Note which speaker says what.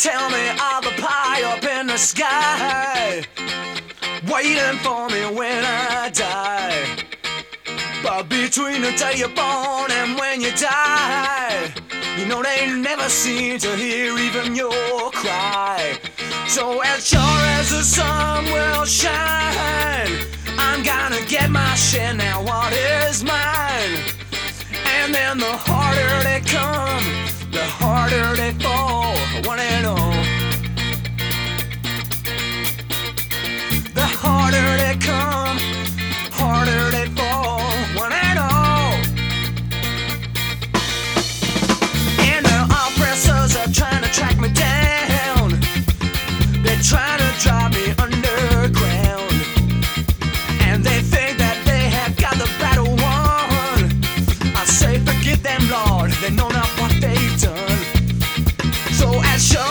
Speaker 1: tell me of the pie up in the sky, waiting for me when I die. But between the day you're born and when you die, you know they never seem to hear even your cry. So as sure as the sun will shine, I'm gonna get my share now. What is mine? And then the harder they come, the harder they show.